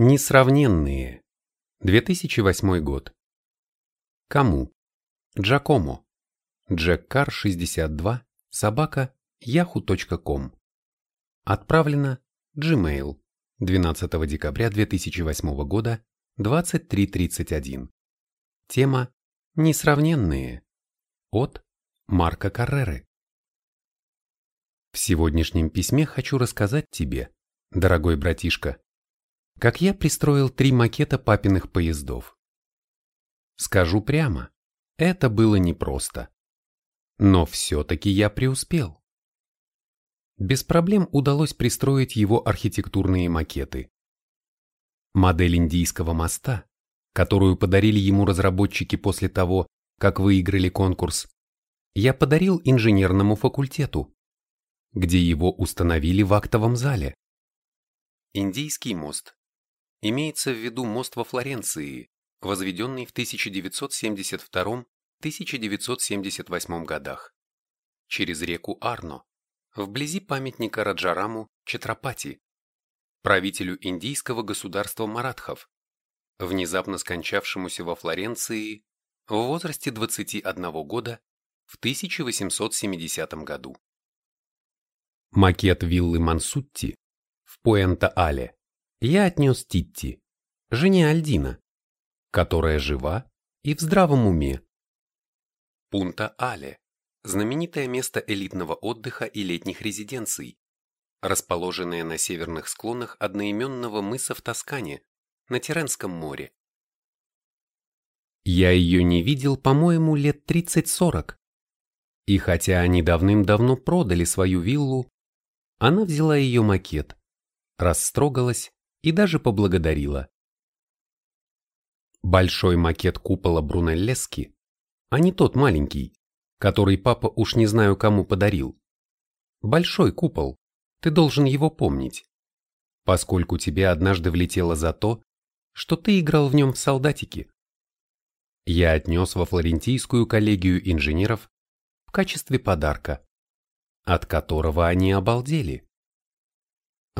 Несравненные. 2008 год. Кому? Джакомо. Джеккар 62 собака yahoo.com. Отправлено Gmail 12 декабря 2008 года 23.31. Тема Несравненные. От Марка Карреры. В сегодняшнем письме хочу рассказать тебе, дорогой братишка, как я пристроил три макета папиных поездов. Скажу прямо, это было непросто. Но все-таки я преуспел. Без проблем удалось пристроить его архитектурные макеты. Модель индийского моста, которую подарили ему разработчики после того, как выиграли конкурс, я подарил инженерному факультету, где его установили в актовом зале. Индийский мост Имеется в виду мост во Флоренции, возведенный в 1972-1978 годах, через реку Арно, вблизи памятника Раджараму Чатрапати, правителю индийского государства Маратхов, внезапно скончавшемуся во Флоренции в возрасте 21 года в 1870 году. Макет виллы Мансутти в Пуэнто-Але я отнес Титти, жене Альдина, которая жива и в здравом уме. Пунта-Але – знаменитое место элитного отдыха и летних резиденций, расположенное на северных склонах одноименного мыса в Тоскане, на Тиренском море. Я ее не видел, по-моему, лет 30-40. И хотя они давным-давно продали свою виллу, она взяла ее макет, растрогалась и даже поблагодарила. Большой макет купола Брунеллески, а не тот маленький, который папа уж не знаю кому подарил. Большой купол, ты должен его помнить, поскольку тебе однажды влетело за то, что ты играл в нем в солдатики. Я отнес во флорентийскую коллегию инженеров в качестве подарка, от которого они обалдели.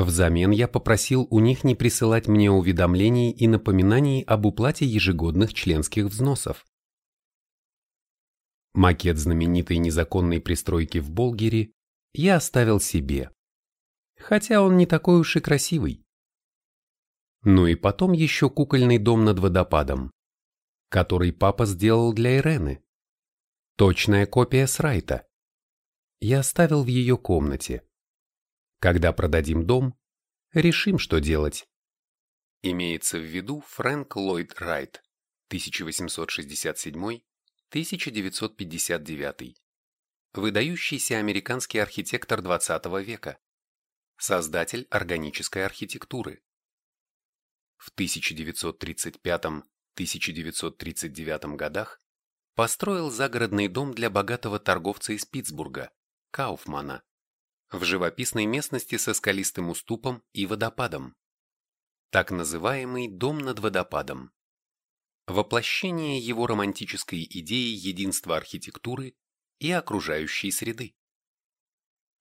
Взамен я попросил у них не присылать мне уведомлений и напоминаний об уплате ежегодных членских взносов. Макет знаменитой незаконной пристройки в Болгере я оставил себе, хотя он не такой уж и красивый. Ну и потом еще кукольный дом над водопадом, который папа сделал для Ирены. Точная копия Срайта. Я оставил в ее комнате. Когда продадим дом, решим, что делать. Имеется в виду Фрэнк Ллойд Райт, 1867-1959, выдающийся американский архитектор XX века, создатель органической архитектуры. В 1935-1939 годах построил загородный дом для богатого торговца из Питтсбурга, Кауфмана, в живописной местности со скалистым уступом и водопадом. Так называемый дом над водопадом. Воплощение его романтической идеи единства архитектуры и окружающей среды.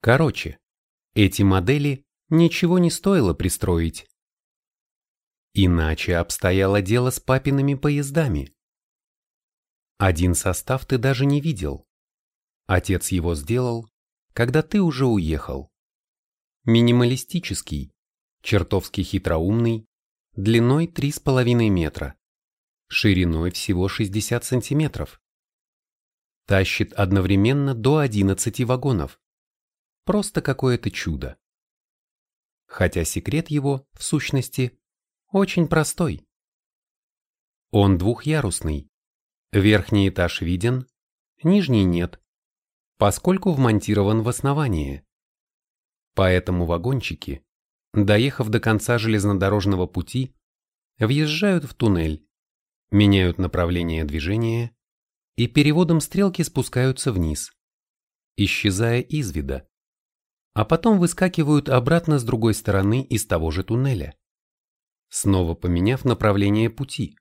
Короче, эти модели ничего не стоило пристроить. Иначе обстояло дело с папиными поездами. Один состав ты даже не видел. Отец его сделал, когда ты уже уехал. Минималистический, чертовски хитроумный, длиной 3,5 метра, шириной всего 60 сантиметров. Тащит одновременно до 11 вагонов. Просто какое-то чудо. Хотя секрет его, в сущности, очень простой. Он двухъярусный. Верхний этаж виден, нижний нет поскольку вмонтирован в основание. Поэтому вагончики, доехав до конца железнодорожного пути, въезжают в туннель, меняют направление движения и переводом стрелки спускаются вниз, исчезая из вида, а потом выскакивают обратно с другой стороны из того же туннеля, снова поменяв направление пути.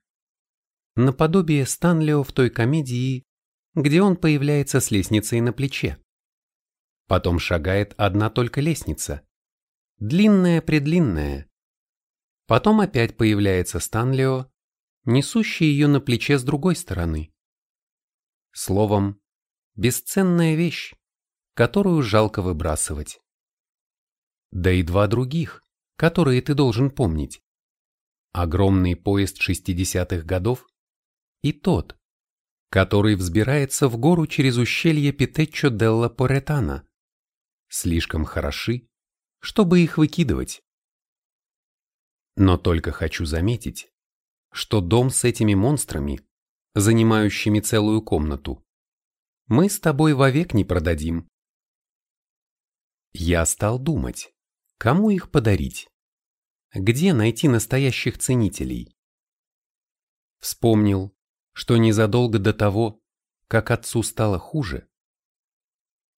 Наподобие Станлио в той комедии где он появляется с лестницей на плече. Потом шагает одна только лестница. Длинная-предлинная. Потом опять появляется Станлио, несущий ее на плече с другой стороны. Словом, бесценная вещь, которую жалко выбрасывать. Да и два других, которые ты должен помнить. Огромный поезд 60-х годов и тот, который взбирается в гору через ущелье Питеччо делла Поретана. Слишком хороши, чтобы их выкидывать. Но только хочу заметить, что дом с этими монстрами, занимающими целую комнату, мы с тобой вовек не продадим. Я стал думать, кому их подарить, где найти настоящих ценителей. Вспомнил, что незадолго до того, как отцу стало хуже,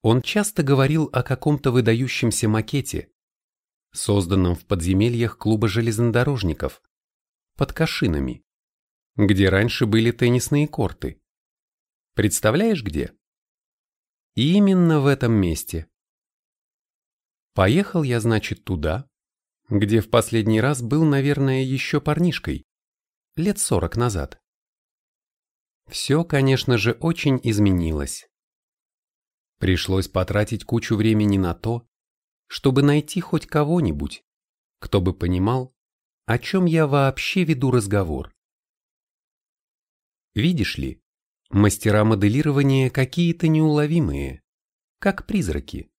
он часто говорил о каком-то выдающемся макете, созданном в подземельях клуба железнодорожников, под Кашинами, где раньше были теннисные корты. Представляешь, где? И именно в этом месте. Поехал я, значит, туда, где в последний раз был, наверное, еще парнишкой, лет сорок назад. Все, конечно же, очень изменилось. Пришлось потратить кучу времени на то, чтобы найти хоть кого-нибудь, кто бы понимал, о чем я вообще веду разговор. Видишь ли, мастера моделирования какие-то неуловимые, как призраки.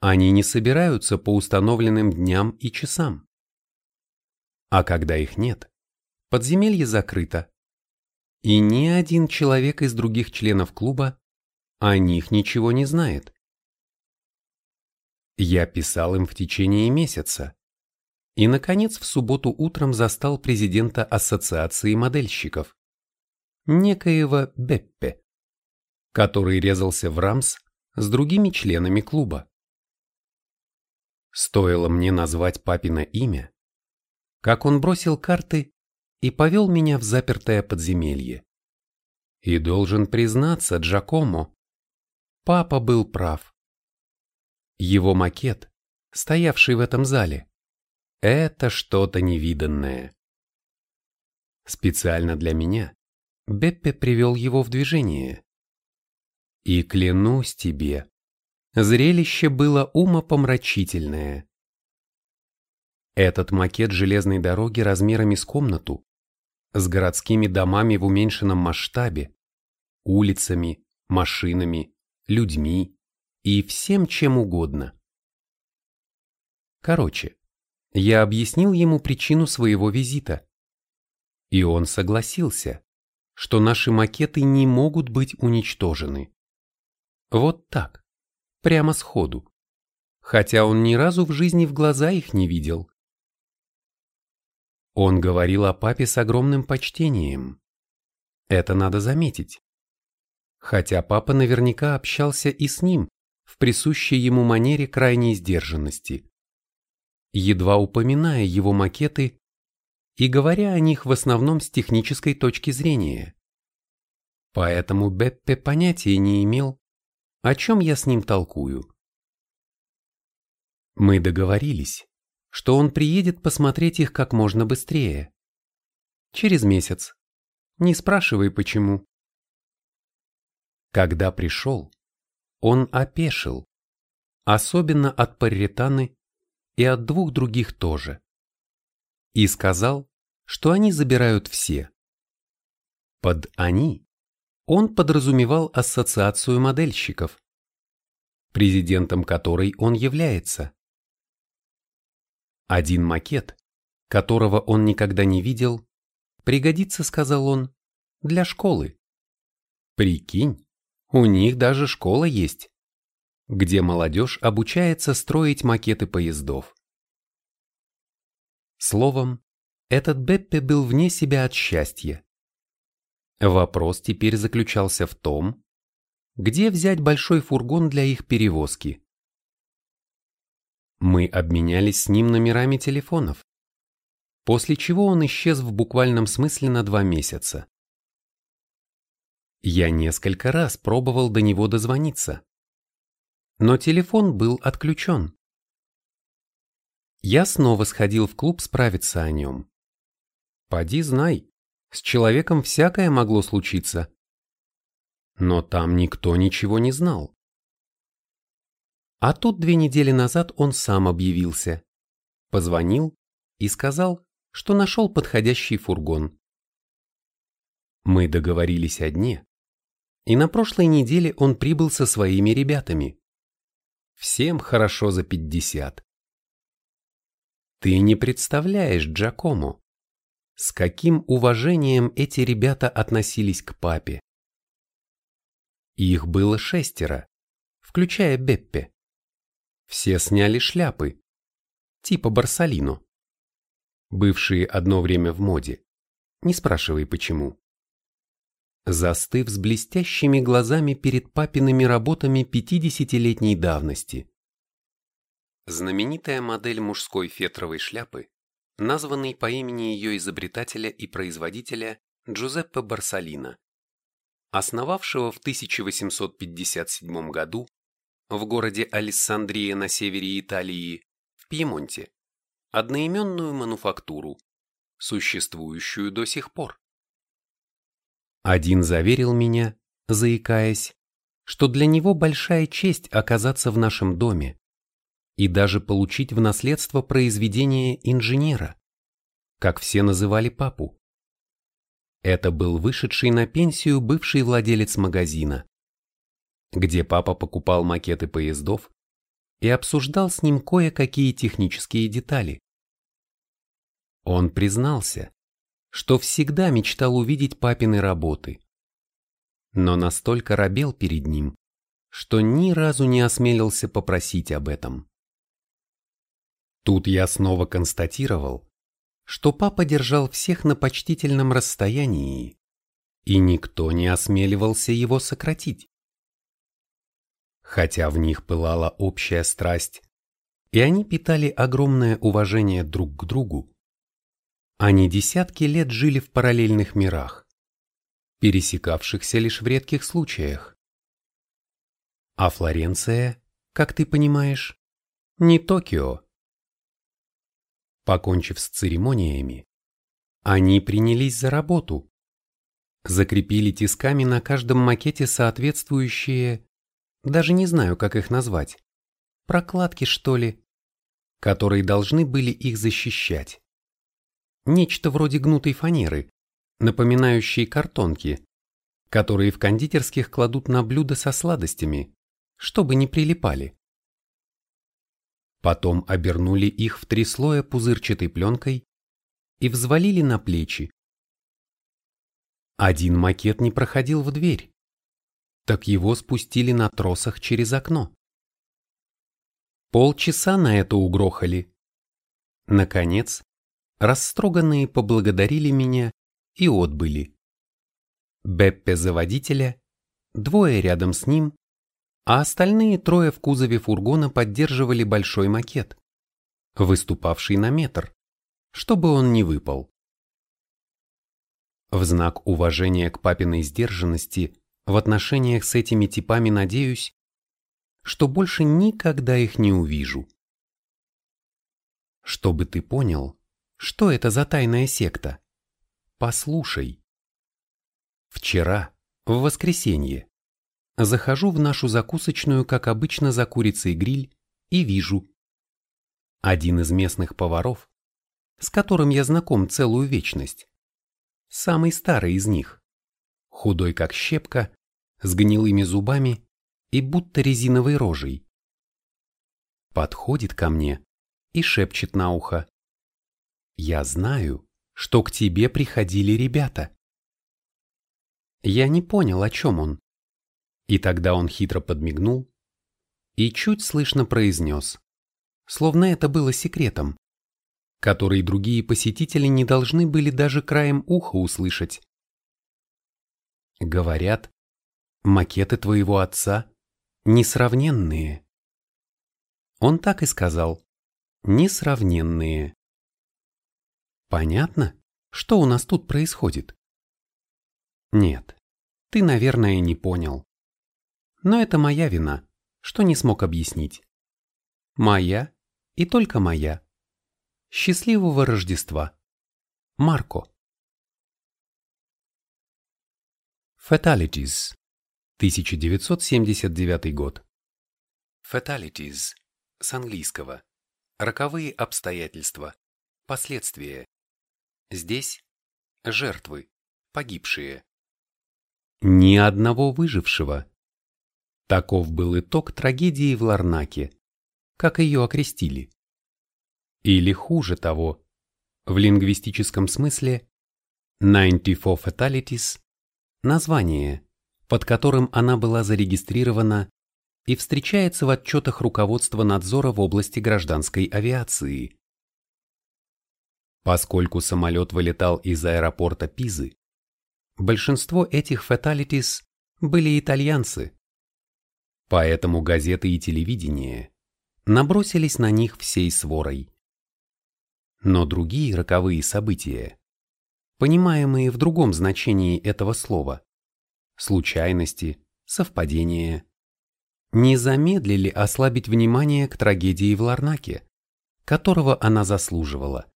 Они не собираются по установленным дням и часам. А когда их нет, подземелье закрыто, и ни один человек из других членов клуба о них ничего не знает. Я писал им в течение месяца. И, наконец, в субботу утром застал президента Ассоциации модельщиков, некоего Беппе, который резался в рамс с другими членами клуба. Стоило мне назвать папино имя, как он бросил карты и повел меня в запертое подземелье. И должен признаться, Джакомо, папа был прав. Его макет, стоявший в этом зале, это что-то невиданное. Специально для меня Беппе привел его в движение. И клянусь тебе, зрелище было умопомрачительное. Этот макет железной дороги размерами с комнату с городскими домами в уменьшенном масштабе, улицами, машинами, людьми и всем чем угодно. Короче, я объяснил ему причину своего визита. И он согласился, что наши макеты не могут быть уничтожены. Вот так, прямо сходу. Хотя он ни разу в жизни в глаза их не видел. Он говорил о папе с огромным почтением. Это надо заметить. Хотя папа наверняка общался и с ним в присущей ему манере крайней сдержанности. Едва упоминая его макеты и говоря о них в основном с технической точки зрения. Поэтому Беппе понятия не имел, о чем я с ним толкую. Мы договорились, что он приедет посмотреть их как можно быстрее. Через месяц. Не спрашивай, почему. Когда пришел, он опешил, особенно от Парретаны и от двух других тоже, и сказал, что они забирают все. Под «они» он подразумевал ассоциацию модельщиков, президентом которой он является. Один макет, которого он никогда не видел, пригодится, сказал он, для школы. Прикинь, у них даже школа есть, где молодежь обучается строить макеты поездов. Словом, этот Беппе был вне себя от счастья. Вопрос теперь заключался в том, где взять большой фургон для их перевозки. Мы обменялись с ним номерами телефонов, после чего он исчез в буквальном смысле на два месяца. Я несколько раз пробовал до него дозвониться, но телефон был отключен. Я снова сходил в клуб справиться о нем. Поди знай, с человеком всякое могло случиться. Но там никто ничего не знал. А тут две недели назад он сам объявился. Позвонил и сказал, что нашел подходящий фургон. Мы договорились о дне, и на прошлой неделе он прибыл со своими ребятами. Всем хорошо за пятьдесят. Ты не представляешь, Джакомо, с каким уважением эти ребята относились к папе. Их было шестеро, включая Беппе. Все сняли шляпы, типа Барсалино, бывшие одно время в моде, не спрашивай почему. Застыв с блестящими глазами перед папиными работами пятидесятилетней давности. Знаменитая модель мужской фетровой шляпы, названный по имени ее изобретателя и производителя Джузеппе Барсалино, основавшего в 1857 году в городе Алессандрия на севере Италии, в Пьемонте, одноименную мануфактуру, существующую до сих пор. Один заверил меня, заикаясь, что для него большая честь оказаться в нашем доме и даже получить в наследство произведение инженера, как все называли папу. Это был вышедший на пенсию бывший владелец магазина, где папа покупал макеты поездов и обсуждал с ним кое-какие технические детали. Он признался, что всегда мечтал увидеть папины работы, но настолько робел перед ним, что ни разу не осмелился попросить об этом. Тут я снова констатировал, что папа держал всех на почтительном расстоянии, и никто не осмеливался его сократить. Хотя в них пылала общая страсть, и они питали огромное уважение друг к другу, они десятки лет жили в параллельных мирах, пересекавшихся лишь в редких случаях. А Флоренция, как ты понимаешь, не Токио. Покончив с церемониями, они принялись за работу. Закрепили тисками на каждом макете соответствующие, даже не знаю, как их назвать, прокладки, что ли, которые должны были их защищать. Нечто вроде гнутой фанеры, напоминающей картонки, которые в кондитерских кладут на блюда со сладостями, чтобы не прилипали. Потом обернули их в три слоя пузырчатой пленкой и взвалили на плечи. Один макет не проходил в дверь, так его спустили на тросах через окно. Полчаса на это угрохали. Наконец, растроганные поблагодарили меня и отбыли. Беппе за водителя, двое рядом с ним а остальные трое в кузове фургона поддерживали большой макет, выступавший на метр, чтобы он не выпал. В знак уважения к папиной сдержанности в отношениях с этими типами надеюсь, что больше никогда их не увижу. Чтобы ты понял, что это за тайная секта, послушай. Вчера, в воскресенье, Захожу в нашу закусочную, как обычно, за курицей гриль и вижу. Один из местных поваров, с которым я знаком целую вечность, самый старый из них, худой как щепка, с гнилыми зубами и будто резиновой рожей. Подходит ко мне и шепчет на ухо. «Я знаю, что к тебе приходили ребята». Я не понял, о чем он. И тогда он хитро подмигнул и чуть слышно произнес, словно это было секретом, который другие посетители не должны были даже краем уха услышать. Говорят, макеты твоего отца несравненные. Он так и сказал, несравненные. Понятно, что у нас тут происходит? Нет, ты, наверное, не понял. Но это моя вина, что не смог объяснить. Моя и только моя. Счастливого Рождества! Марко. Fatalities. 1979 год. Fatalities. С английского. Роковые обстоятельства. Последствия. Здесь жертвы, погибшие. Ни одного выжившего. Таков был итог трагедии в Ларнаке, как ее окрестили. Или хуже того, в лингвистическом смысле 94 Fatalities – название, под которым она была зарегистрирована и встречается в отчетах руководства надзора в области гражданской авиации. Поскольку самолет вылетал из аэропорта Пизы, большинство этих fatalities были итальянцы. Поэтому газеты и телевидение набросились на них всей сворой. Но другие роковые события, понимаемые в другом значении этого слова, случайности, совпадения, не замедлили ослабить внимание к трагедии в Ларнаке, которого она заслуживала.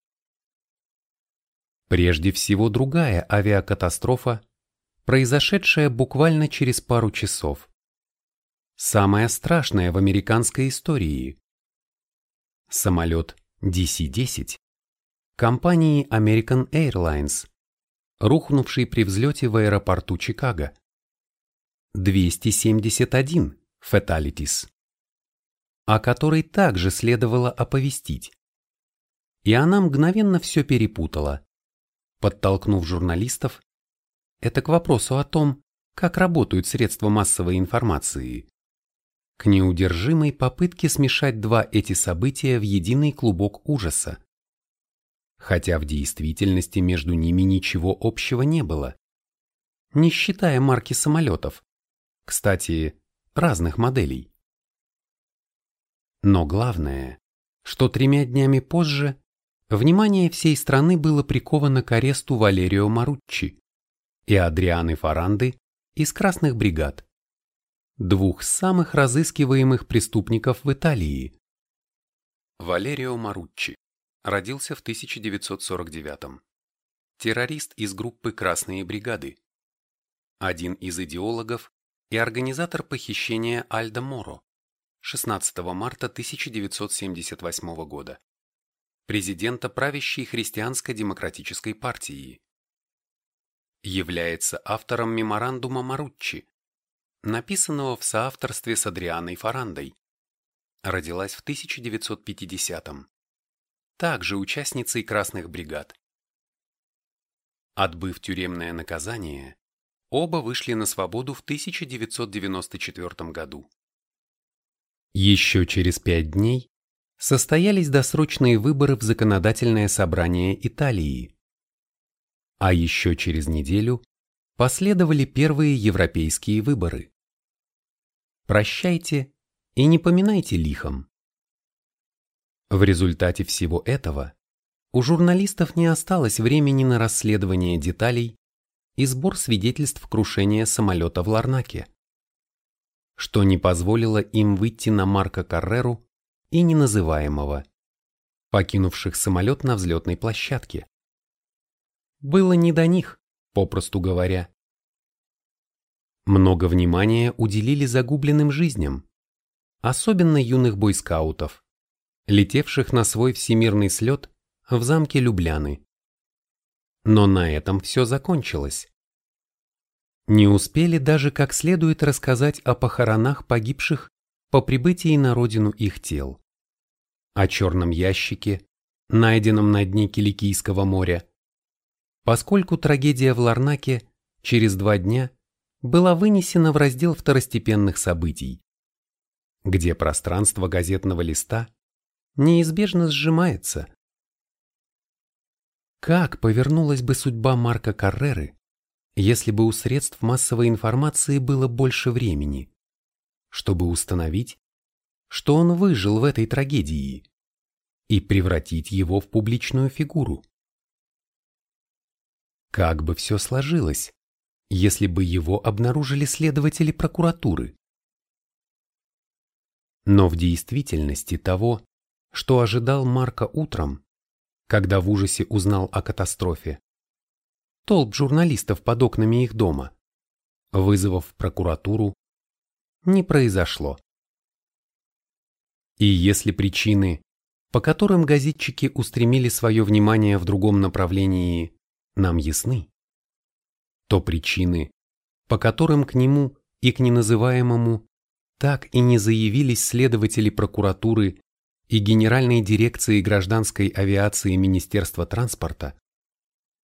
Прежде всего другая авиакатастрофа, произошедшая буквально через пару часов. Самая страшная в американской истории. Самолет DC-10 компании American Airlines, рухнувший при взлете в аэропорту Чикаго. 271 fatalities, о которой также следовало оповестить. И она мгновенно все перепутала, подтолкнув журналистов, это к вопросу о том, как работают средства массовой информации, к неудержимой попытке смешать два эти события в единый клубок ужаса. Хотя в действительности между ними ничего общего не было. Не считая марки самолетов. Кстати, разных моделей. Но главное, что тремя днями позже внимание всей страны было приковано к аресту Валерио Маруччи и Адрианы Фаранды из Красных бригад, двух самых разыскиваемых преступников в Италии. Валерио Маруччи родился в 1949 террорист из группы «Красные бригады», один из идеологов и организатор похищения Альдо Моро 16 марта 1978 года, президента правящей христианско-демократической партии. Является автором меморандума Маруччи, написанного в соавторстве с Адрианой Фарандой. Родилась в 1950-м. Также участницей Красных бригад. Отбыв тюремное наказание, Оба вышли на свободу в 1994 году. Еще через пять дней состоялись досрочные выборы в законодательное собрание Италии. А еще через неделю последовали первые европейские выборы. Прощайте и не поминайте лихом. В результате всего этого у журналистов не осталось времени на расследование деталей и сбор свидетельств крушения самолета в Ларнаке, что не позволило им выйти на Марка Карреру и неназываемого, покинувших самолет на взлетной площадке. Было не до них, попросту говоря. Много внимания уделили загубленным жизням, особенно юных бойскаутов, летевших на свой всемирный слет в замке Любляны. Но на этом все закончилось. Не успели даже как следует рассказать о похоронах погибших по прибытии на родину их тел. О черном ящике, найденном на дне Киликийского моря. Поскольку трагедия в Ларнаке через два дня была вынесена в раздел второстепенных событий, где пространство газетного листа неизбежно сжимается как повернулась бы судьба Марка Карреры, если бы у средств массовой информации было больше времени, чтобы установить, что он выжил в этой трагедии и превратить его в публичную фигуру? Как бы все сложилось, если бы его обнаружили следователи прокуратуры? Но в действительности того, что ожидал Марка утром, когда в ужасе узнал о катастрофе. Толп журналистов под окнами их дома, вызовов в прокуратуру, не произошло. И если причины, по которым газетчики устремили свое внимание в другом направлении, нам ясны, то причины, по которым к нему и к неназываемому так и не заявились следователи прокуратуры и Генеральной дирекции гражданской авиации Министерства транспорта,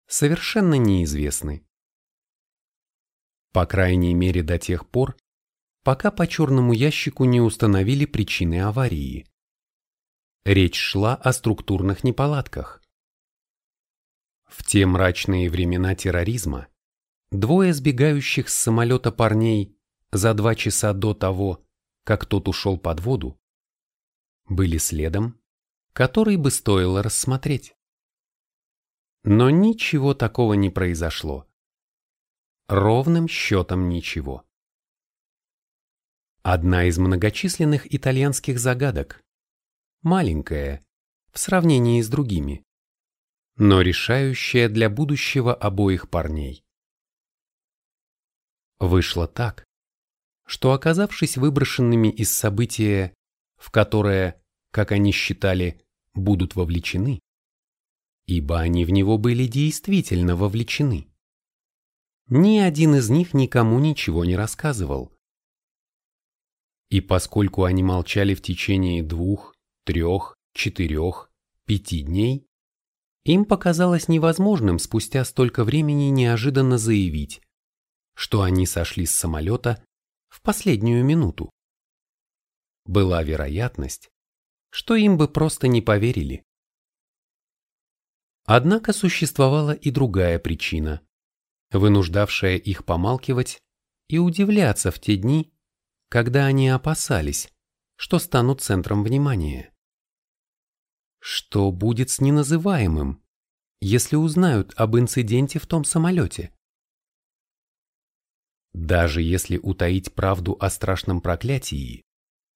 совершенно неизвестны. По крайней мере до тех пор, пока по черному ящику не установили причины аварии. Речь шла о структурных неполадках. В те мрачные времена терроризма двое сбегающих с самолета парней за два часа до того, как тот ушел под воду, были следом, который бы стоило рассмотреть. Но ничего такого не произошло. Ровным счетом ничего. Одна из многочисленных итальянских загадок. Маленькая, в сравнении с другими, но решающая для будущего обоих парней. Вышло так, что оказавшись выброшенными из события, в которое, как они считали, будут вовлечены, ибо они в него были действительно вовлечены, ни один из них никому ничего не рассказывал. И поскольку они молчали в течение двух, трех, четырех, пяти дней, им показалось невозможным спустя столько времени неожиданно заявить, что они сошли с самолета в последнюю минуту. Была вероятность, что им бы просто не поверили. Однако существовала и другая причина, вынуждавшая их помалкивать и удивляться в те дни, когда они опасались, что станут центром внимания. Что будет с неназываемым, если узнают об инциденте в том самолете? Даже если утаить правду о страшном проклятии,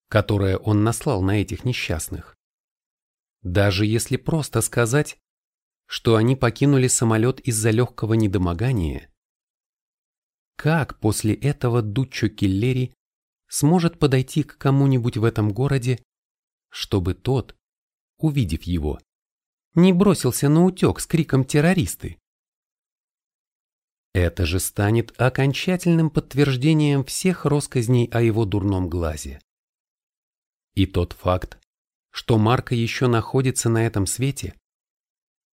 которое он наслал на этих несчастных, даже если просто сказать, что они покинули самолет из-за легкого недомогания, как после этого Дуччо Киллери сможет подойти к кому-нибудь в этом городе, чтобы тот, увидев его, не бросился на утек с криком «террористы»? Это же станет окончательным подтверждением всех россказней о его дурном глазе. И тот факт, что Марка еще находится на этом свете,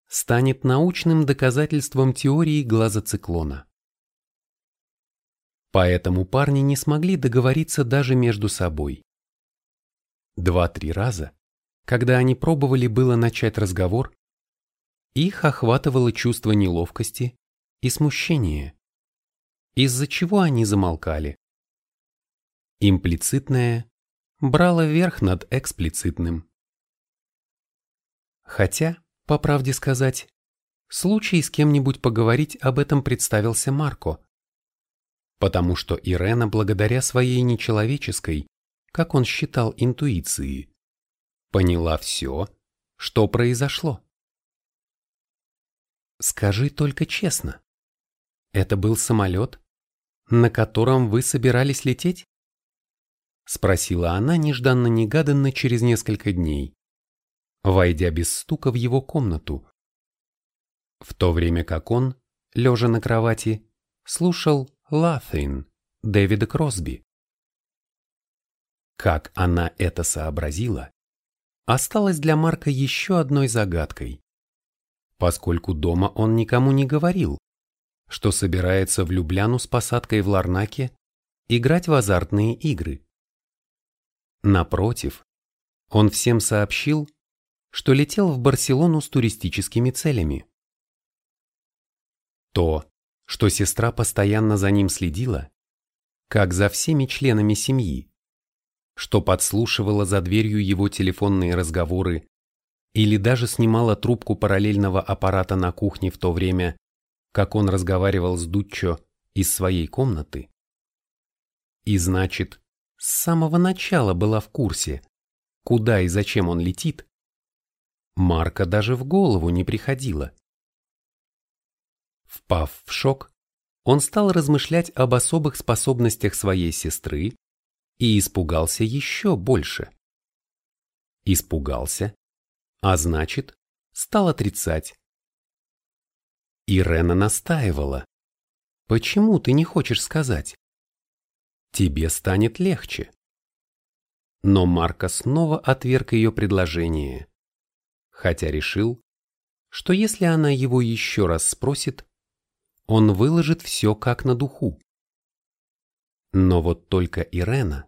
станет научным доказательством теории глазоциклона. Поэтому парни не смогли договориться даже между собой. Два-три раза, когда они пробовали было начать разговор, их охватывало чувство неловкости и смущения, из-за чего они замолкали. Имплицитное брало верх над эксплицитным. Хотя, по правде сказать, случай с кем-нибудь поговорить об этом представился Марко, потому что Ирена благодаря своей нечеловеческой, как он считал, интуиции, поняла все, что произошло. Скажи только честно, это был самолет, на котором вы собирались лететь? Спросила она нежданно-негаданно через несколько дней, войдя без стука в его комнату. В то время как он, лежа на кровати, слушал Лафейн Дэвида Кросби. Как она это сообразила, осталось для Марка еще одной загадкой, поскольку дома он никому не говорил, что собирается в Любляну с посадкой в Ларнаке играть в азартные игры. Напротив, он всем сообщил, что летел в Барселону с туристическими целями. То, что сестра постоянно за ним следила, как за всеми членами семьи, что подслушивала за дверью его телефонные разговоры или даже снимала трубку параллельного аппарата на кухне в то время, как он разговаривал с Дуччо из своей комнаты. И значит, с самого начала была в курсе, куда и зачем он летит, Марка даже в голову не приходило. Впав в шок, он стал размышлять об особых способностях своей сестры и испугался еще больше. Испугался, а значит, стал отрицать. Ирена настаивала. «Почему ты не хочешь сказать? Тебе станет легче». Но Марко снова отверг ее предложение, хотя решил, что если она его еще раз спросит, он выложит все как на духу. Но вот только Ирена,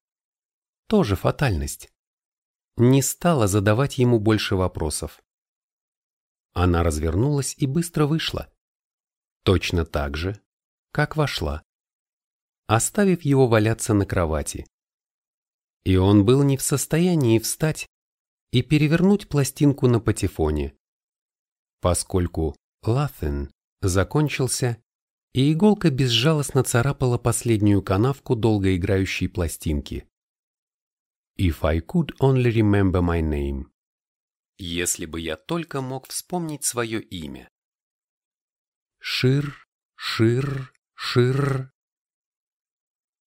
тоже фатальность, не стала задавать ему больше вопросов. Она развернулась и быстро вышла. Точно так же, как вошла, оставив его валяться на кровати. И он был не в состоянии встать и перевернуть пластинку на патефоне, поскольку Лафен закончился и иголка безжалостно царапала последнюю канавку долгоиграющей пластинки. If I could only remember my name. Если бы я только мог вспомнить свое имя. Шир, шир, шир.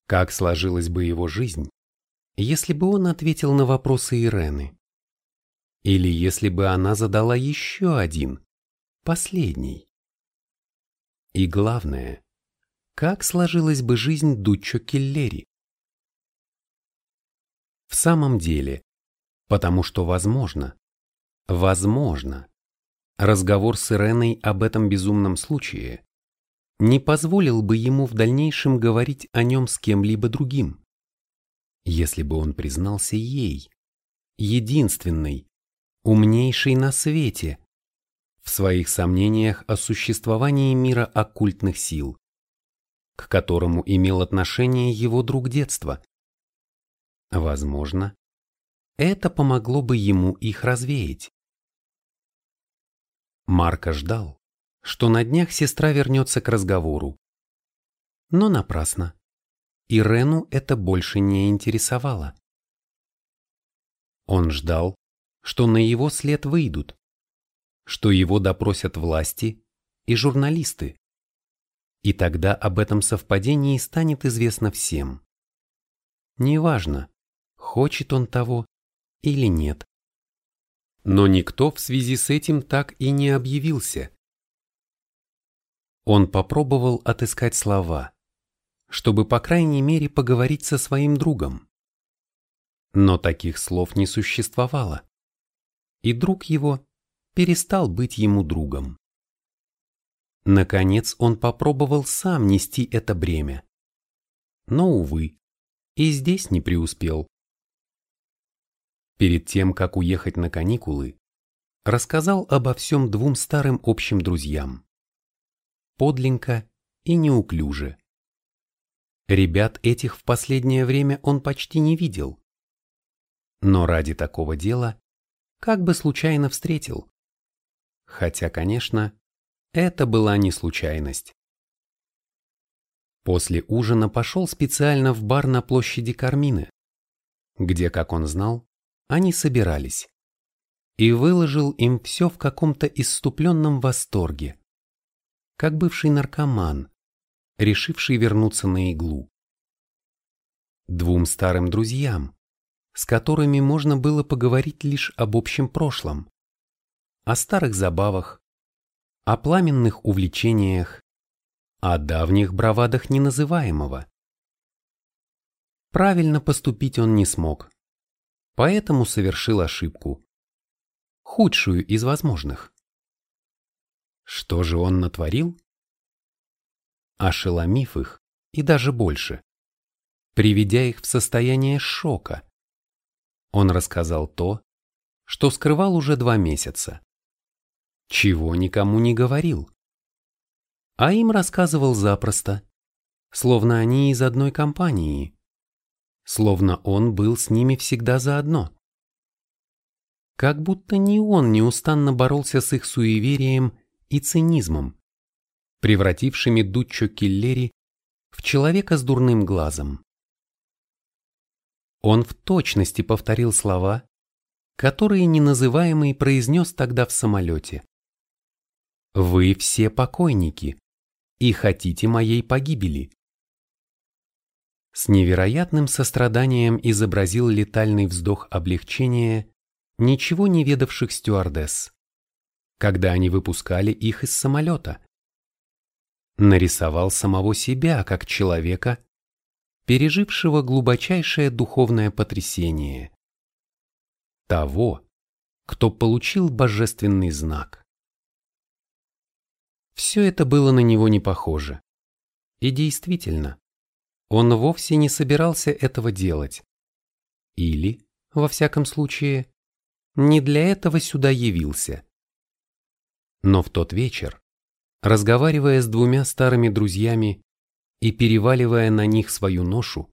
Как сложилась бы его жизнь, если бы он ответил на вопросы Ирены? Или если бы она задала еще один, последний? И главное, как сложилась бы жизнь Дуччо Киллери? В самом деле, потому что возможно, возможно, разговор с Иреной об этом безумном случае не позволил бы ему в дальнейшем говорить о нем с кем-либо другим, если бы он признался ей, единственной, умнейшей на свете, в своих сомнениях о существовании мира оккультных сил, к которому имел отношение его друг детства. Возможно, это помогло бы ему их развеять. Марко ждал, что на днях сестра вернется к разговору. Но напрасно. Ирену это больше не интересовало. Он ждал, что на его след выйдут, что его допросят власти и журналисты. И тогда об этом совпадении станет известно всем. Неважно, хочет он того или нет. Но никто в связи с этим так и не объявился. Он попробовал отыскать слова, чтобы по крайней мере поговорить со своим другом. Но таких слов не существовало. И друг его перестал быть ему другом. Наконец он попробовал сам нести это бремя. Но, увы, и здесь не преуспел. Перед тем, как уехать на каникулы, рассказал обо всем двум старым общим друзьям. Подлинно и неуклюже. Ребят этих в последнее время он почти не видел. Но ради такого дела как бы случайно встретил. Хотя, конечно, это была не случайность. После ужина пошел специально в бар на площади Кармины, где, как он знал, они собирались, и выложил им все в каком-то исступленном восторге, как бывший наркоман, решивший вернуться на иглу. Двум старым друзьям, с которыми можно было поговорить лишь об общем прошлом, о старых забавах, о пламенных увлечениях, о давних бравадах неназываемого. Правильно поступить он не смог, поэтому совершил ошибку, худшую из возможных. Что же он натворил? Ошеломив их, и даже больше, приведя их в состояние шока, он рассказал то, что скрывал уже два месяца чего никому не говорил. А им рассказывал запросто, словно они из одной компании, словно он был с ними всегда заодно. Как будто не он неустанно боролся с их суеверием и цинизмом, превратившими Дуччо Киллери в человека с дурным глазом. Он в точности повторил слова, которые неназываемый произнес тогда в самолете. «Вы все покойники и хотите моей погибели». С невероятным состраданием изобразил летальный вздох облегчения ничего не ведавших стюардесс, когда они выпускали их из самолета. Нарисовал самого себя как человека, пережившего глубочайшее духовное потрясение. Того, кто получил божественный знак. Все это было на него не похоже. И действительно, он вовсе не собирался этого делать. Или, во всяком случае, не для этого сюда явился. Но в тот вечер, разговаривая с двумя старыми друзьями и переваливая на них свою ношу,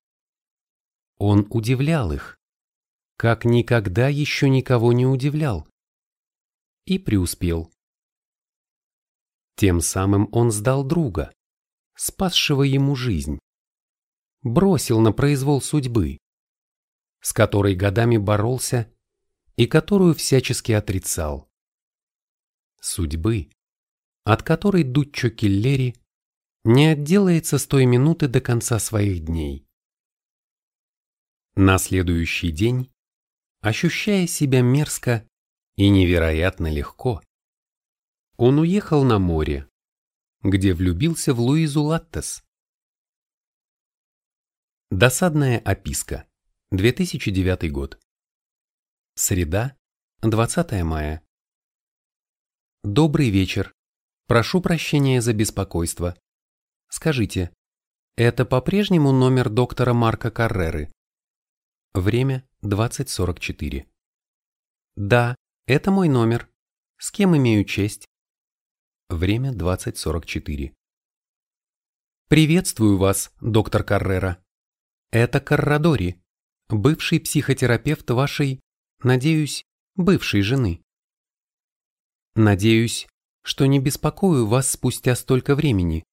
он удивлял их, как никогда еще никого не удивлял, и преуспел. Тем самым он сдал друга, спасшего ему жизнь, бросил на произвол судьбы, с которой годами боролся и которую всячески отрицал. Судьбы, от которой Дуччо Киллери не отделается с той минуты до конца своих дней. На следующий день, ощущая себя мерзко и невероятно легко, он уехал на море, где влюбился в Луизу Латтес. Досадная описка. 2009 год. Среда, 20 мая. Добрый вечер. Прошу прощения за беспокойство. Скажите, это по-прежнему номер доктора Марка Карреры? Время 20.44. Да, это мой номер. С кем имею честь? Время 20.44. Приветствую вас, доктор Каррера. Это Каррадори, бывший психотерапевт вашей надеюсь, бывшей жены. Надеюсь, что не беспокою вас спустя столько времени.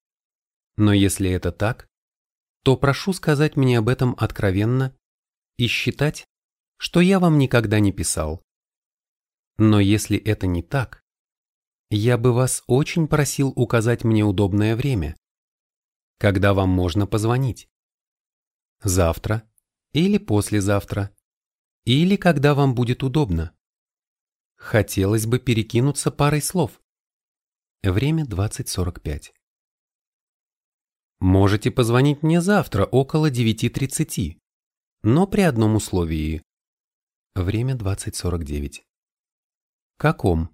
Но если это так, то прошу сказать мне об этом откровенно и считать, что я вам никогда не писал. Но если это не так, я бы вас очень просил указать мне удобное время, когда вам можно позвонить. Завтра или послезавтра или когда вам будет удобно. Хотелось бы перекинуться парой слов. Время 20.45. Можете позвонить мне завтра около 9.30, но при одном условии. Время 20.49. Каком?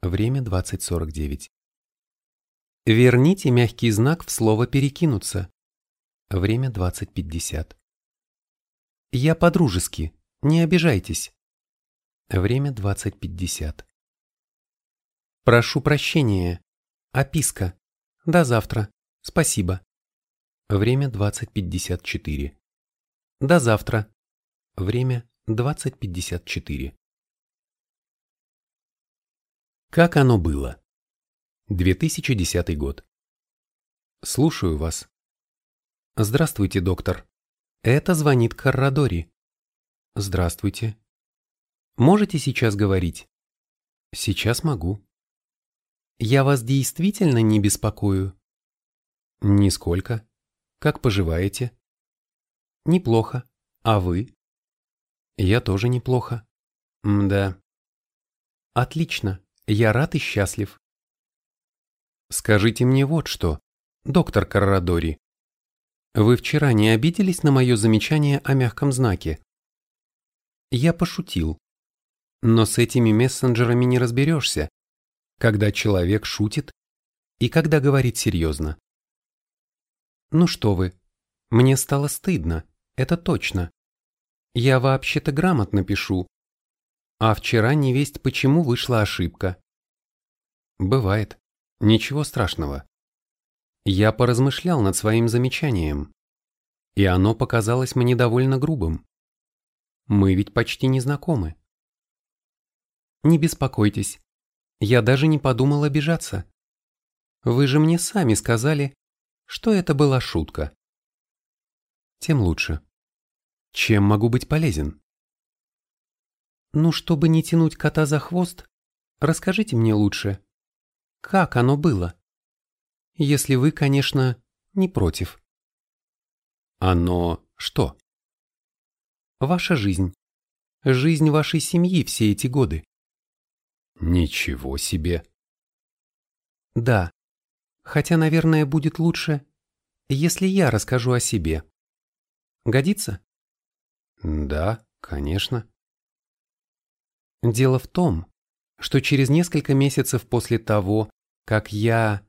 Время 20.49. Верните мягкий знак в слово «перекинуться». Время 20.50. Я по-дружески, не обижайтесь. Время 20.50. Прошу прощения. Описка. До завтра. Спасибо. Время 20.54. До завтра. Время 20.54. Как оно было? 2010 год. Слушаю вас. Здравствуйте, доктор. Это звонит Каррадори. Здравствуйте. Можете сейчас говорить? Сейчас могу. Я вас действительно не беспокою? Нисколько. Как поживаете? Неплохо. А вы? Я тоже неплохо. Да. Отлично. Я рад и счастлив. Скажите мне вот что, доктор Каррадори. Вы вчера не обиделись на мое замечание о мягком знаке? Я пошутил. Но с этими мессенджерами не разберешься, когда человек шутит и когда говорит серьезно. Ну что вы, мне стало стыдно, это точно. Я вообще-то грамотно пишу. А вчера не весть почему вышла ошибка. Бывает, ничего страшного. Я поразмышлял над своим замечанием, и оно показалось мне довольно грубым. Мы ведь почти не знакомы. Не беспокойтесь, я даже не подумал обижаться. Вы же мне сами сказали, что это была шутка. Тем лучше. Чем могу быть полезен? Ну, чтобы не тянуть кота за хвост, расскажите мне лучше, как оно было? Если вы, конечно, не против. Оно что? Ваша жизнь. Жизнь вашей семьи все эти годы. Ничего себе. Да. Хотя, наверное, будет лучше, если я расскажу о себе. Годится? Да, конечно. Дело в том, что через несколько месяцев после того, как я...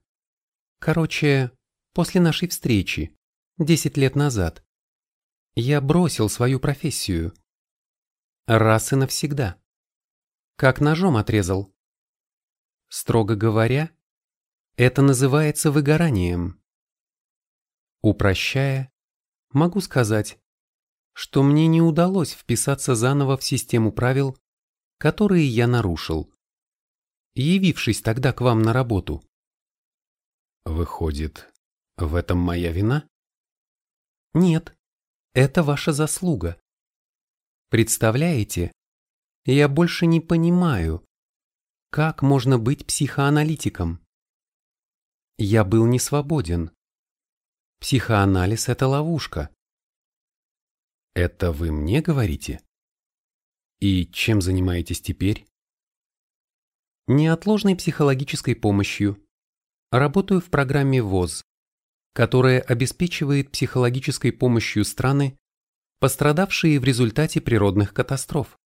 Короче, после нашей встречи, десять лет назад, я бросил свою профессию. Раз и навсегда. Как ножом отрезал. Строго говоря, это называется выгоранием. Упрощая, могу сказать, что мне не удалось вписаться заново в систему правил, которые я нарушил явившись тогда к вам на работу. Выходит, в этом моя вина? Нет, это ваша заслуга. Представляете, я больше не понимаю, как можно быть психоаналитиком. Я был не свободен. Психоанализ – это ловушка. Это вы мне говорите? И чем занимаетесь теперь? неотложной психологической помощью. Работаю в программе ВОЗ, которая обеспечивает психологической помощью страны, пострадавшие в результате природных катастроф.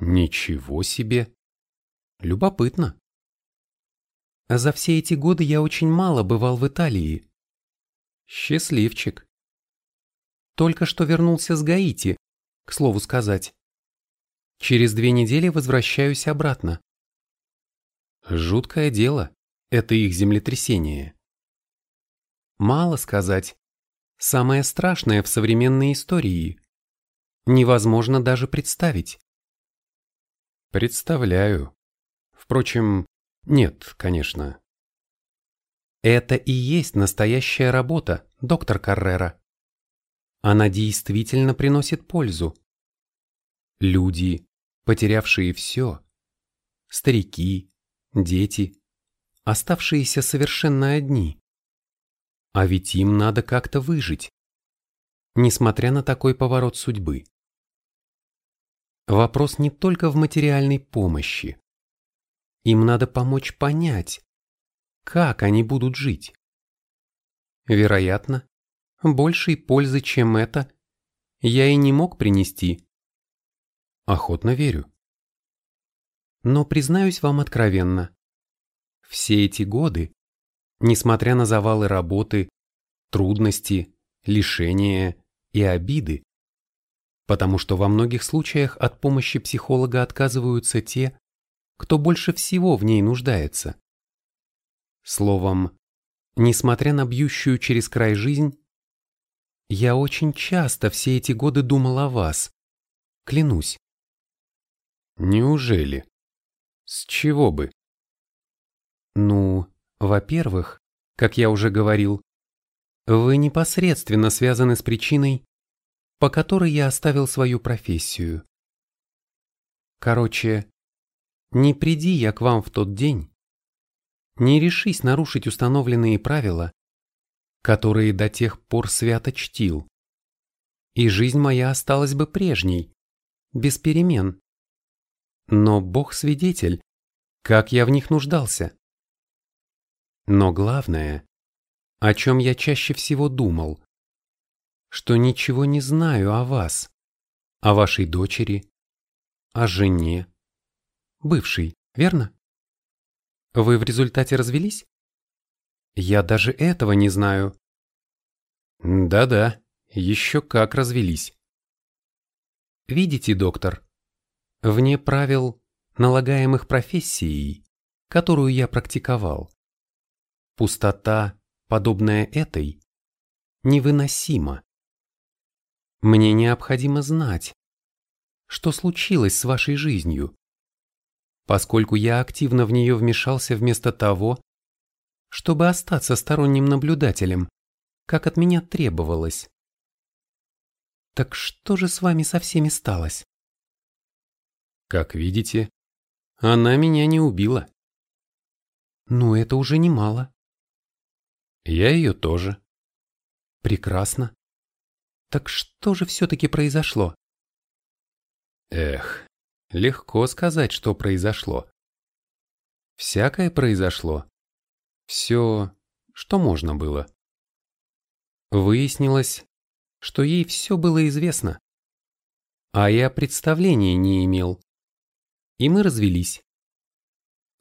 Ничего себе! Любопытно. За все эти годы я очень мало бывал в Италии. Счастливчик. Только что вернулся с Гаити, к слову сказать. Через две недели возвращаюсь обратно. Жуткое дело – это их землетрясение. Мало сказать. Самое страшное в современной истории. Невозможно даже представить. Представляю. Впрочем, нет, конечно. Это и есть настоящая работа, доктор Каррера. Она действительно приносит пользу. Люди, потерявшие все, старики, дети, оставшиеся совершенно одни. А ведь им надо как-то выжить, несмотря на такой поворот судьбы. Вопрос не только в материальной помощи. Им надо помочь понять, как они будут жить. Вероятно, большей пользы, чем это, я и не мог принести. Охотно верю. Но признаюсь вам откровенно, все эти годы, несмотря на завалы работы, трудности, лишения и обиды, потому что во многих случаях от помощи психолога отказываются те, кто больше всего в ней нуждается. Словом, несмотря на бьющую через край жизнь, я очень часто все эти годы думал о вас, клянусь. Неужели? С чего бы? Ну, во-первых, как я уже говорил, вы непосредственно связаны с причиной, по которой я оставил свою профессию. Короче, не приди я к вам в тот день, не решись нарушить установленные правила, которые до тех пор свято чтил, и жизнь моя осталась бы прежней, без перемен. Но Бог свидетель, как я в них нуждался. Но главное, о чем я чаще всего думал, что ничего не знаю о вас, о вашей дочери, о жене, бывшей, верно? Вы в результате развелись? Я даже этого не знаю. Да-да, еще как развелись. Видите, доктор, вне правил, налагаемых профессией, которую я практиковал, пустота, подобная этой, невыносима. Мне необходимо знать, что случилось с вашей жизнью, поскольку я активно в нее вмешался вместо того, чтобы остаться сторонним наблюдателем, как от меня требовалось. Так что же с вами со всеми сталось? Как видите, она меня не убила. Ну, это уже немало. Я ее тоже. Прекрасно. Так что же все-таки произошло? Эх, легко сказать, что произошло. Всякое произошло. Все, что можно было. Выяснилось, что ей все было известно. А я представления не имел. И мы развелись.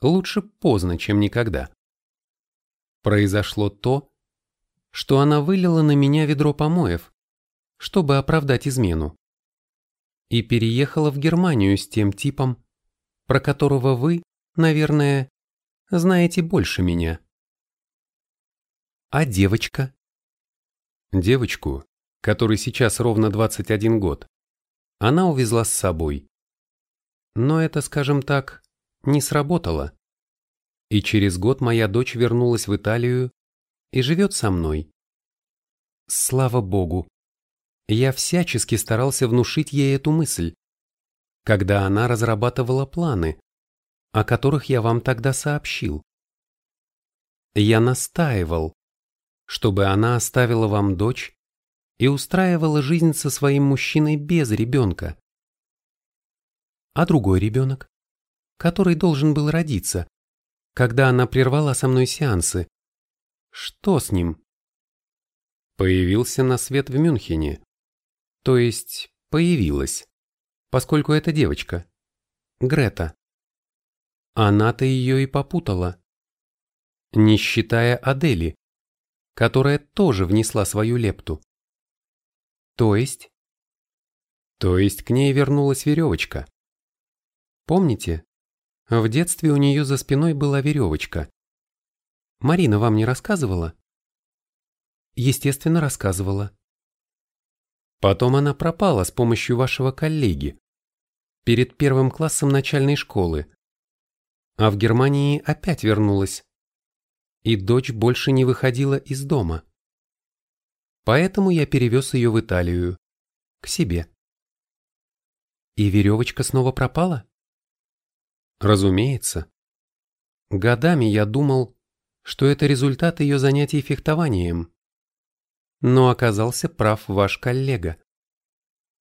Лучше поздно, чем никогда. Произошло то, что она вылила на меня ведро помоев, чтобы оправдать измену. И переехала в Германию с тем типом, про которого вы, наверное, знаете больше меня. А девочка? Девочку, которой сейчас ровно 21 год, она увезла с собой. Но это, скажем так, не сработало. И через год моя дочь вернулась в Италию и живет со мной. Слава Богу! Я всячески старался внушить ей эту мысль, когда она разрабатывала планы, о которых я вам тогда сообщил. Я настаивал, чтобы она оставила вам дочь и устраивала жизнь со своим мужчиной без ребенка. А другой ребенок, который должен был родиться, когда она прервала со мной сеансы, что с ним? Появился на свет в Мюнхене. То есть, появилась, поскольку это девочка. Грета. Она-то ее и попутала. Не считая Адели, которая тоже внесла свою лепту. То есть? То есть к ней вернулась веревочка. Помните? В детстве у нее за спиной была веревочка. Марина вам не рассказывала? Естественно, рассказывала. Потом она пропала с помощью вашего коллеги. Перед первым классом начальной школы. А в Германии опять вернулась. И дочь больше не выходила из дома. Поэтому я перевез ее в Италию. К себе. И веревочка снова пропала? Разумеется. Годами я думал, что это результат ее занятий фехтованием. Но оказался прав ваш коллега.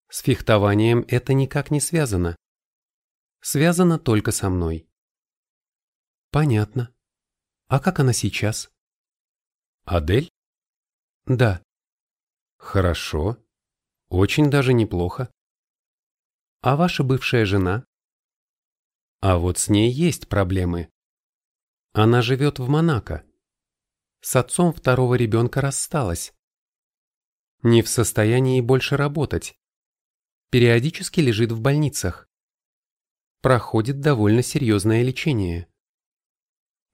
С фехтованием это никак не связано. Связано только со мной. Понятно. А как она сейчас? Адель? Да. Хорошо. Очень даже неплохо. А ваша бывшая жена? А вот с ней есть проблемы. Она живет в Монако. С отцом второго ребенка рассталась. Не в состоянии больше работать. Периодически лежит в больницах. Проходит довольно серьезное лечение.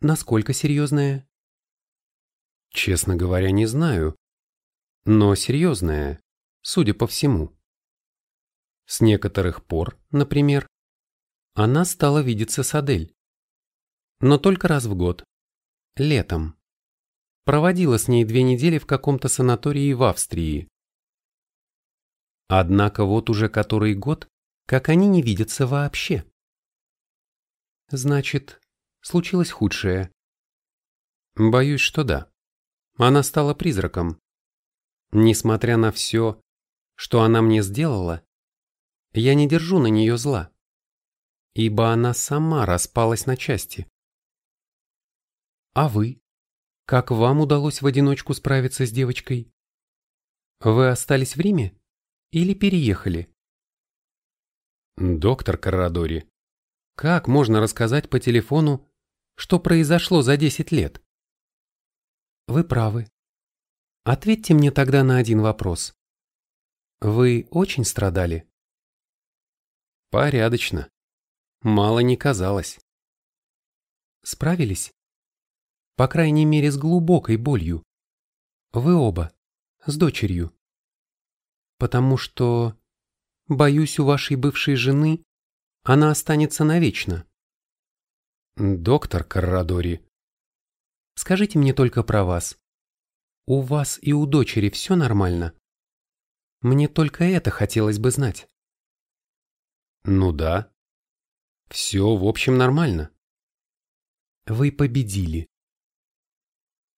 Насколько серьезное? Честно говоря, не знаю но серьезная, судя по всему. С некоторых пор, например, она стала видеться с Адель. Но только раз в год. Летом. Проводила с ней две недели в каком-то санатории в Австрии. Однако вот уже который год, как они не видятся вообще. Значит, случилось худшее. Боюсь, что да. Она стала призраком. Несмотря на все, что она мне сделала, я не держу на нее зла, ибо она сама распалась на части. А вы? Как вам удалось в одиночку справиться с девочкой? Вы остались в Риме или переехали? Доктор Каррадори, как можно рассказать по телефону, что произошло за 10 лет? Вы правы. Ответьте мне тогда на один вопрос. Вы очень страдали? Порядочно. Мало не казалось. Справились? По крайней мере, с глубокой болью. Вы оба, с дочерью. Потому что, боюсь, у вашей бывшей жены она останется навечно. Доктор Каррадори. Скажите мне только про вас. У вас и у дочери все нормально? Мне только это хотелось бы знать. Ну да. Все, в общем, нормально. Вы победили.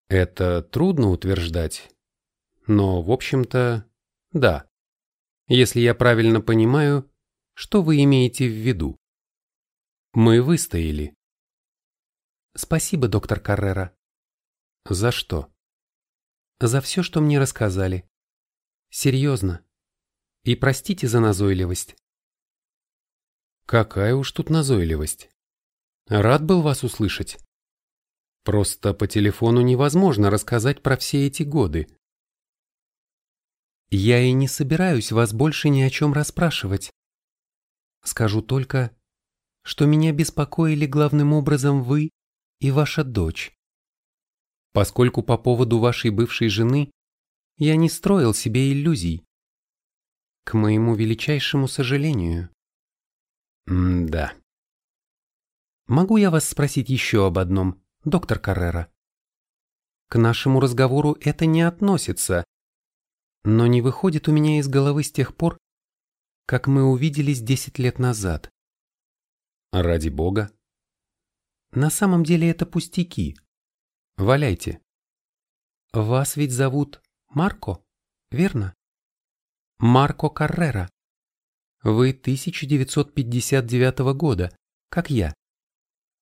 Это трудно утверждать, но, в общем-то, да. Если я правильно понимаю, что вы имеете в виду? Мы выстояли. Спасибо, доктор Каррера. За что? За все, что мне рассказали. Серьезно. И простите за назойливость. Какая уж тут назойливость. Рад был вас услышать. Просто по телефону невозможно рассказать про все эти годы. Я и не собираюсь вас больше ни о чем расспрашивать. Скажу только, что меня беспокоили главным образом вы и ваша дочь. Поскольку по поводу вашей бывшей жены я не строил себе иллюзий. К моему величайшему сожалению. М-да. Могу я вас спросить еще об одном, доктор Каррера? К нашему разговору это не относится, но не выходит у меня из головы с тех пор, как мы увиделись десять лет назад. Ради бога. На самом деле это пустяки. Валяйте. Вас ведь зовут Марко, верно? Марко Каррера. Вы 1959 года, как я.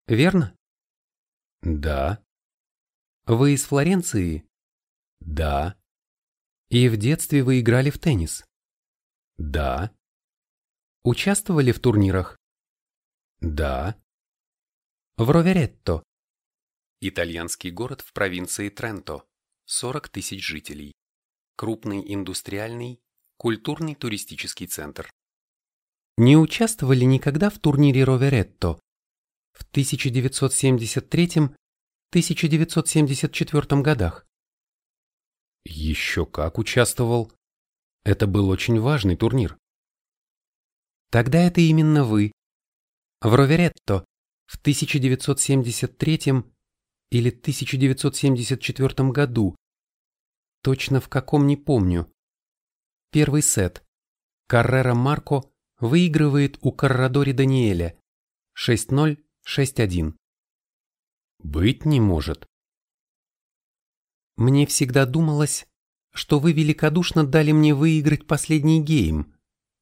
Верно? Да. Вы из Флоренции? Да. И в детстве вы играли в теннис? Да. Участвовали в турнирах? Да. В Роверетто. Итальянский город в провинции Тренто. 40 тысяч жителей. Крупный индустриальный, культурный туристический центр. Не участвовали никогда в турнире Роверетто в 1973-1974 годах? Еще как участвовал. Это был очень важный турнир. Тогда это именно вы. В Роверетто в 1973 или 1974 году. Точно в каком не помню. Первый сет. Каррера Марко выигрывает у Каррадори Даниэля 6-0, 6-1. Быть не может. Мне всегда думалось, что вы великодушно дали мне выиграть последний гейм,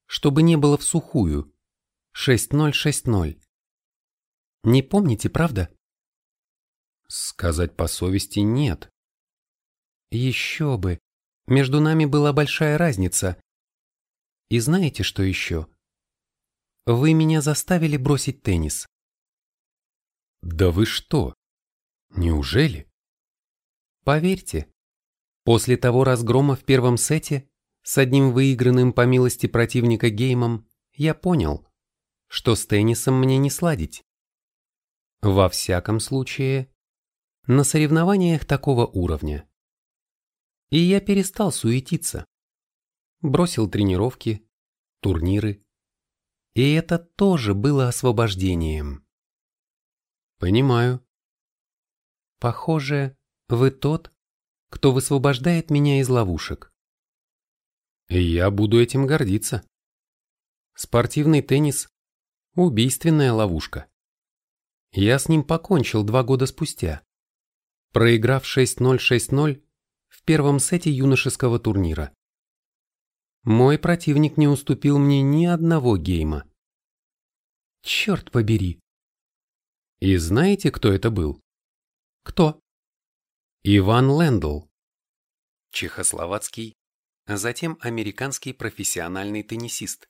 чтобы не было в сухую. 6-0, 6-0. Не помните, правда? Сказать по совести нет. Еще бы. Между нами была большая разница. И знаете, что еще? Вы меня заставили бросить теннис. Да вы что? Неужели? Поверьте, после того разгрома в первом сете с одним выигранным по милости противника геймом я понял, что с теннисом мне не сладить. Во всяком случае, на соревнованиях такого уровня. И я перестал суетиться. Бросил тренировки, турниры, и это тоже было освобождением. Понимаю. Похоже, вы тот, кто высвобождает меня из ловушек. И я буду этим гордиться. Спортивный теннис – убийственная ловушка. Я с ним покончил два года спустя, проиграв 6-0-6-0 в первом сете юношеского турнира. Мой противник не уступил мне ни одного гейма. Черт побери. И знаете, кто это был? Кто? Иван Лендл. Чехословацкий, а затем американский профессиональный теннисист.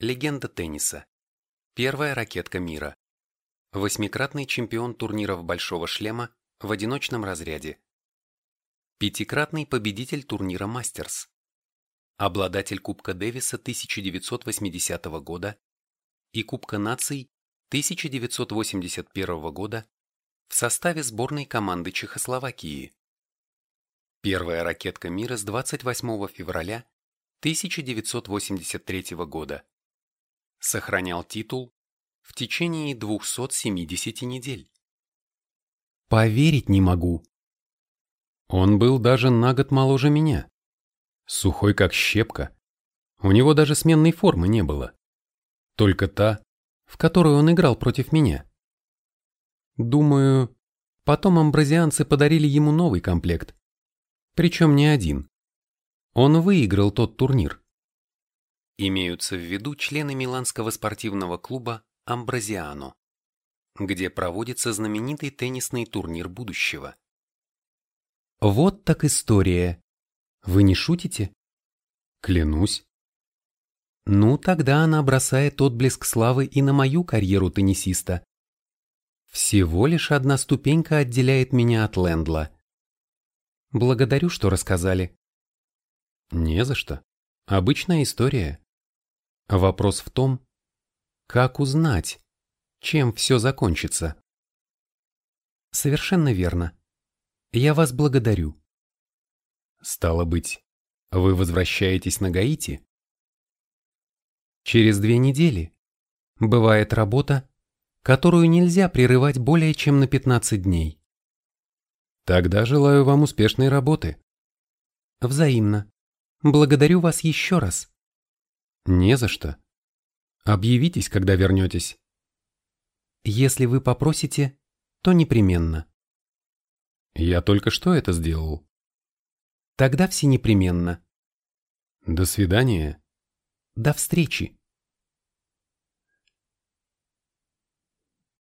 Легенда тенниса. Первая ракетка мира. Восьмикратный чемпион турниров Большого шлема в одиночном разряде. Пятикратный победитель турнира Мастерс обладатель Кубка Дэвиса 1980 года и Кубка наций 1981 года в составе сборной команды Чехословакии. Первая ракетка мира с 28 февраля 1983 года. Сохранял титул в течение 270 недель. Поверить не могу. Он был даже на год моложе меня сухой как щепка. У него даже сменной формы не было. Только та, в которую он играл против меня. Думаю, потом амбразианцы подарили ему новый комплект. Причем не один. Он выиграл тот турнир. Имеются в виду члены Миланского спортивного клуба «Амбразиано», где проводится знаменитый теннисный турнир будущего. Вот так история. Вы не шутите? Клянусь. Ну, тогда она бросает отблеск славы и на мою карьеру теннисиста. Всего лишь одна ступенька отделяет меня от Лэндла. Благодарю, что рассказали. Не за что. Обычная история. Вопрос в том, как узнать, чем все закончится. Совершенно верно. Я вас благодарю. Стало быть, вы возвращаетесь на Гаити? Через две недели. Бывает работа, которую нельзя прерывать более чем на 15 дней. Тогда желаю вам успешной работы. Взаимно. Благодарю вас еще раз. Не за что. Объявитесь, когда вернетесь. Если вы попросите, то непременно. Я только что это сделал. Тогда все непременно. До свидания. До встречи.